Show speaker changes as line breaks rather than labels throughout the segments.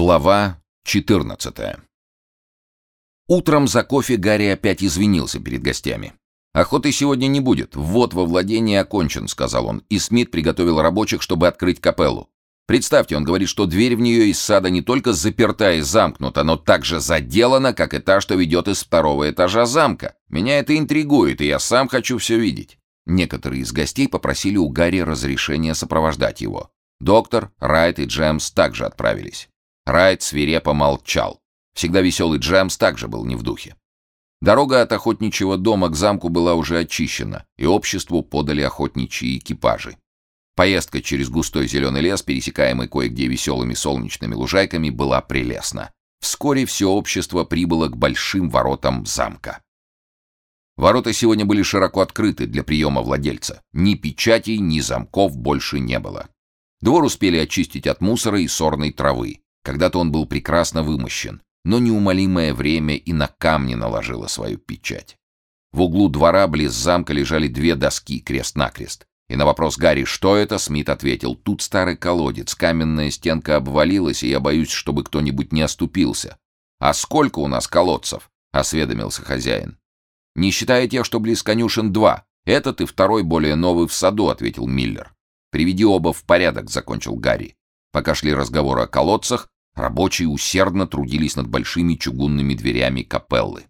Глава 14 Утром за кофе Гарри опять извинился перед гостями. «Охоты сегодня не будет. Ввод во владение окончен», — сказал он, и Смит приготовил рабочих, чтобы открыть капеллу. Представьте, он говорит, что дверь в нее из сада не только заперта и замкнута, но также заделана, как и та, что ведет из второго этажа замка. Меня это интригует, и я сам хочу все видеть. Некоторые из гостей попросили у Гарри разрешения сопровождать его. Доктор, Райт и Джемс также отправились. Райт свирепо молчал. Всегда веселый Джемс также был не в духе. Дорога от охотничьего дома к замку была уже очищена, и обществу подали охотничьи экипажи. Поездка через густой зеленый лес, пересекаемый кое-где веселыми солнечными лужайками, была прелестна. Вскоре все общество прибыло к большим воротам замка. Ворота сегодня были широко открыты для приема владельца. Ни печатей, ни замков больше не было. Двор успели очистить от мусора и сорной травы. Когда-то он был прекрасно вымощен, но неумолимое время и на камни наложило свою печать. В углу двора близ замка лежали две доски крест-накрест. И на вопрос Гарри, что это, Смит ответил, тут старый колодец, каменная стенка обвалилась, и я боюсь, чтобы кто-нибудь не оступился. «А сколько у нас колодцев?» — осведомился хозяин. «Не считая тех, что близ конюшен два. Этот и второй более новый в саду», — ответил Миллер. «Приведи оба в порядок», — закончил Гарри. Пока шли разговоры о колодцах, рабочие усердно трудились над большими чугунными дверями капеллы.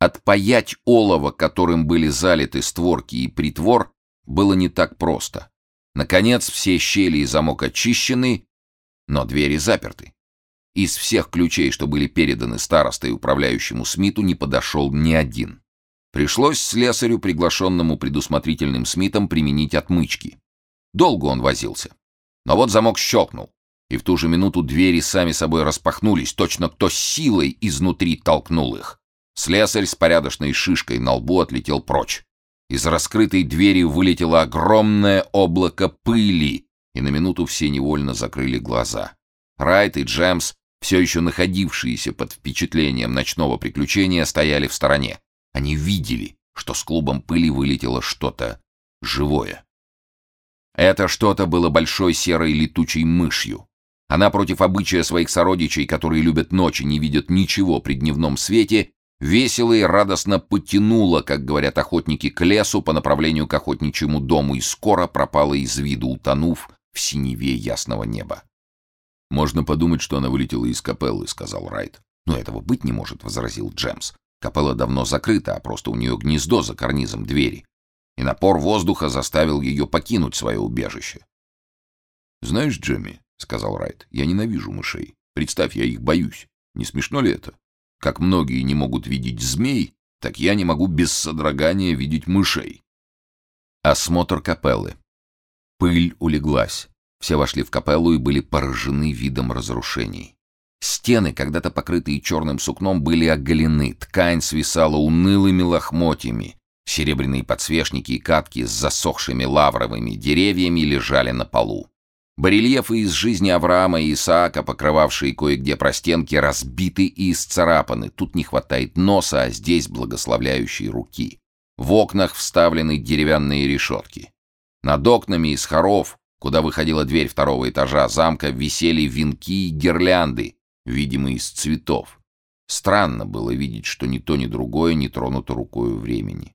Отпаять олово, которым были залиты створки и притвор, было не так просто. Наконец, все щели и замок очищены, но двери заперты. Из всех ключей, что были переданы старостой управляющему Смиту, не подошел ни один. Пришлось слесарю, приглашенному предусмотрительным Смитом, применить отмычки. Долго он возился. Но вот замок щелкнул, и в ту же минуту двери сами собой распахнулись, точно кто силой изнутри толкнул их. Слесарь с порядочной шишкой на лбу отлетел прочь. Из раскрытой двери вылетело огромное облако пыли, и на минуту все невольно закрыли глаза. Райт и Джемс, все еще находившиеся под впечатлением ночного приключения, стояли в стороне. Они видели, что с клубом пыли вылетело что-то живое. Это что-то было большой серой летучей мышью. Она против обычая своих сородичей, которые любят ночи, не видят ничего при дневном свете, весело и радостно потянула, как говорят охотники, к лесу по направлению к охотничьему дому и скоро пропала из виду, утонув в синеве ясного неба. «Можно подумать, что она вылетела из капеллы», — сказал Райт. «Но этого быть не может», — возразил Джемс. «Капелла давно закрыта, а просто у нее гнездо за карнизом двери и напор воздуха заставил ее покинуть свое убежище. «Знаешь, Джемми, — сказал Райт, — я ненавижу мышей. Представь, я их боюсь. Не смешно ли это? Как многие не могут видеть змей, так я не могу без содрогания видеть мышей». Осмотр капеллы. Пыль улеглась. Все вошли в капеллу и были поражены видом разрушений. Стены, когда-то покрытые черным сукном, были оголены, ткань свисала унылыми лохмотьями, Серебряные подсвечники и катки с засохшими лавровыми деревьями лежали на полу. Барельефы из жизни Авраама и Исаака, покрывавшие кое-где простенки, разбиты и исцарапаны. Тут не хватает носа, а здесь благословляющие руки. В окнах вставлены деревянные решетки. Над окнами из хоров, куда выходила дверь второго этажа замка, висели венки и гирлянды, видимые из цветов. Странно было видеть, что ни то, ни другое не тронуто рукою времени.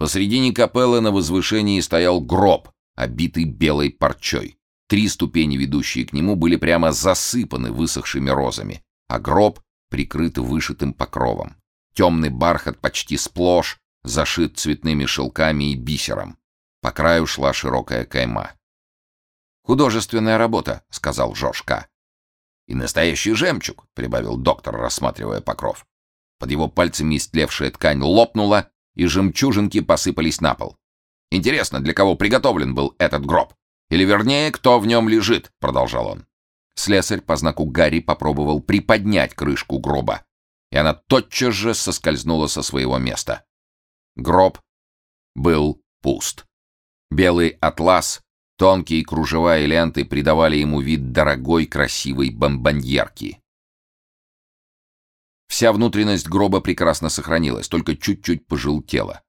Посредине капеллы на возвышении стоял гроб, обитый белой парчой. Три ступени, ведущие к нему, были прямо засыпаны высохшими розами, а гроб прикрыт вышитым покровом. Темный бархат почти сплошь зашит цветными шелками и бисером. По краю шла широкая кайма. «Художественная работа», — сказал Жошка. «И настоящий жемчуг», — прибавил доктор, рассматривая покров. Под его пальцами истлевшая ткань лопнула, и жемчужинки посыпались на пол. «Интересно, для кого приготовлен был этот гроб? Или, вернее, кто в нем лежит?» — продолжал он. Слесарь по знаку Гарри попробовал приподнять крышку гроба, и она тотчас же соскользнула со своего места. Гроб был пуст. Белый атлас, тонкие кружева и ленты придавали ему вид дорогой красивой бомбоньерки. Вся внутренность гроба прекрасно сохранилась, только чуть-чуть пожелтела.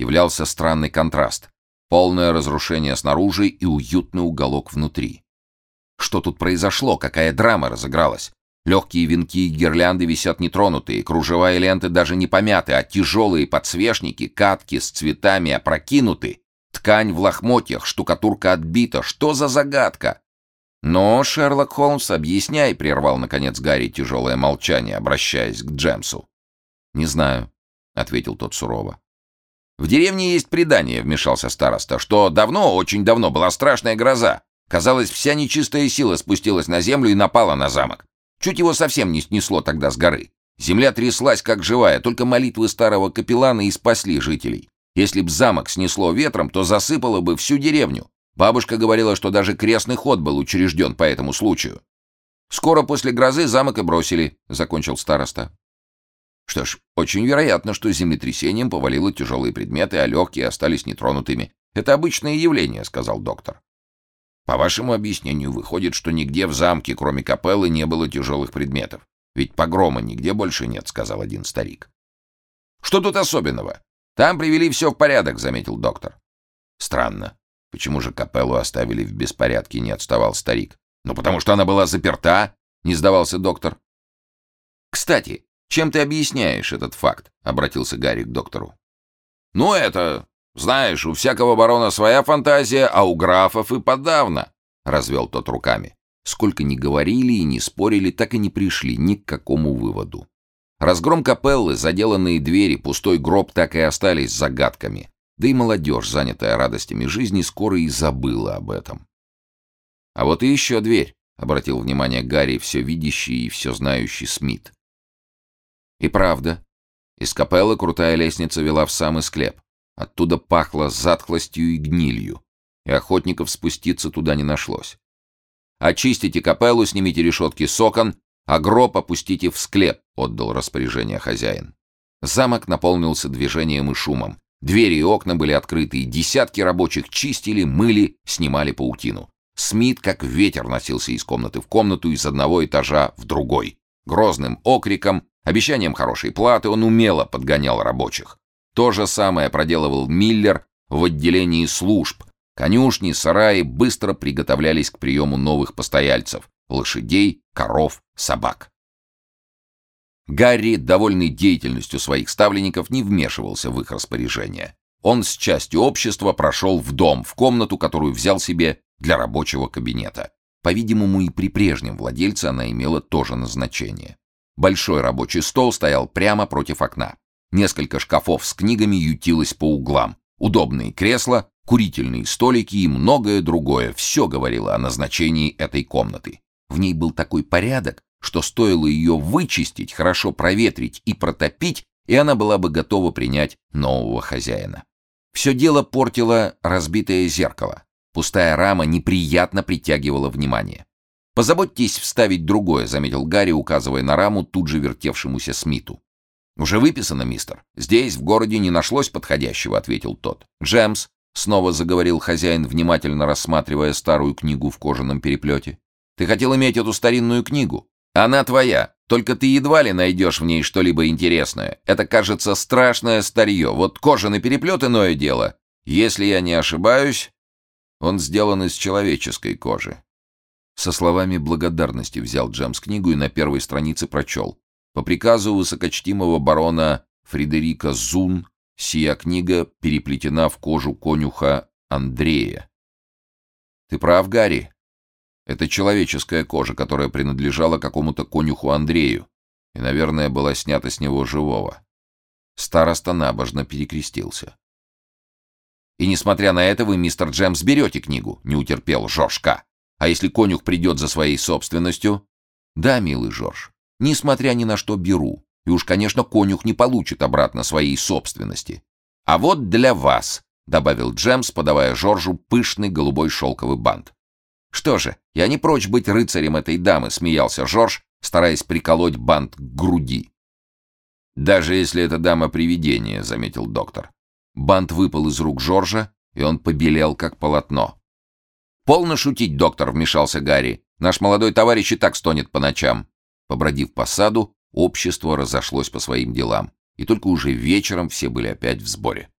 Являлся странный контраст. Полное разрушение снаружи и уютный уголок внутри. Что тут произошло? Какая драма разыгралась? Легкие венки и гирлянды висят нетронутые, кружева и ленты даже не помяты, а тяжелые подсвечники, катки с цветами опрокинуты. Ткань в лохмотьях, штукатурка отбита. Что за загадка? «Но, Шерлок Холмс, объясняй», — прервал, наконец, Гарри тяжелое молчание, обращаясь к Джемсу. «Не знаю», — ответил тот сурово. «В деревне есть предание», — вмешался староста, «что давно, очень давно была страшная гроза. Казалось, вся нечистая сила спустилась на землю и напала на замок. Чуть его совсем не снесло тогда с горы. Земля тряслась, как живая, только молитвы старого капеллана и спасли жителей. Если б замок снесло ветром, то засыпало бы всю деревню. Бабушка говорила, что даже крестный ход был учрежден по этому случаю. Скоро после грозы замок и бросили, закончил староста. Что ж, очень вероятно, что землетрясением повалило тяжелые предметы, а легкие остались нетронутыми. Это обычное явление, сказал доктор. По вашему объяснению выходит, что нигде в замке, кроме капеллы, не было тяжелых предметов. Ведь погрома нигде больше нет, сказал один старик. Что тут особенного? Там привели все в порядок, заметил доктор. Странно. Почему же капеллу оставили в беспорядке, не отставал старик. Ну, потому что она была заперта, не сдавался доктор. Кстати, чем ты объясняешь этот факт? Обратился Гарри к доктору. Ну, это, знаешь, у всякого барона своя фантазия, а у графов и подавно, развел тот руками. Сколько ни говорили и не спорили, так и не пришли ни к какому выводу. Разгром капеллы, заделанные двери, пустой гроб так и остались загадками. Да и молодежь, занятая радостями жизни, скоро и забыла об этом. «А вот и еще дверь», — обратил внимание Гарри, все видящий и все знающий Смит. И правда, из капеллы крутая лестница вела в самый склеп. Оттуда пахло затхлостью и гнилью, и охотников спуститься туда не нашлось. «Очистите капеллу, снимите решетки с окон, а гроб опустите в склеп», — отдал распоряжение хозяин. Замок наполнился движением и шумом. Двери и окна были открыты, и десятки рабочих чистили, мыли, снимали паутину. Смит как ветер носился из комнаты в комнату, из одного этажа в другой. Грозным окриком, обещанием хорошей платы он умело подгонял рабочих. То же самое проделывал Миллер в отделении служб. Конюшни, сараи быстро приготовлялись к приему новых постояльцев – лошадей, коров, собак. Гарри, довольный деятельностью своих ставленников, не вмешивался в их распоряжение. Он с частью общества прошел в дом, в комнату, которую взял себе для рабочего кабинета. По-видимому, и при прежнем владельце она имела то же назначение. Большой рабочий стол стоял прямо против окна. Несколько шкафов с книгами ютилось по углам. Удобные кресла, курительные столики и многое другое. Все говорило о назначении этой комнаты. В ней был такой порядок, что стоило ее вычистить, хорошо проветрить и протопить, и она была бы готова принять нового хозяина. Все дело портило разбитое зеркало. Пустая рама неприятно притягивала внимание. «Позаботьтесь вставить другое», — заметил Гарри, указывая на раму тут же вертевшемуся Смиту. «Уже выписано, мистер. Здесь, в городе, не нашлось подходящего», — ответил тот. «Джемс», — снова заговорил хозяин, внимательно рассматривая старую книгу в кожаном переплете. «Ты хотел иметь эту старинную книгу. Она твоя, только ты едва ли найдешь в ней что-либо интересное. Это, кажется, страшное старье. Вот кожаный переплет иное дело. Если я не ошибаюсь, он сделан из человеческой кожи. Со словами благодарности взял Джемс книгу и на первой странице прочел. По приказу высокочтимого барона Фредерика Зун сия книга переплетена в кожу конюха Андрея. «Ты прав, Гарри. Это человеческая кожа, которая принадлежала какому-то конюху Андрею и, наверное, была снята с него живого. Староста набожно перекрестился. «И несмотря на это, вы, мистер Джемс, берете книгу», — не утерпел Жоржка. «А если конюх придет за своей собственностью?» «Да, милый Жорж, несмотря ни на что беру. И уж, конечно, конюх не получит обратно своей собственности. А вот для вас», — добавил Джемс, подавая Жоржу пышный голубой шелковый бант. «Что же, я не прочь быть рыцарем этой дамы», — смеялся Жорж, стараясь приколоть бант к груди. «Даже если эта дама привидение», — заметил доктор. Бант выпал из рук Жоржа, и он побелел, как полотно. «Полно шутить, доктор», — вмешался Гарри. «Наш молодой товарищ и так стонет по ночам». Побродив по саду, общество разошлось по своим делам, и только уже вечером все были опять в сборе.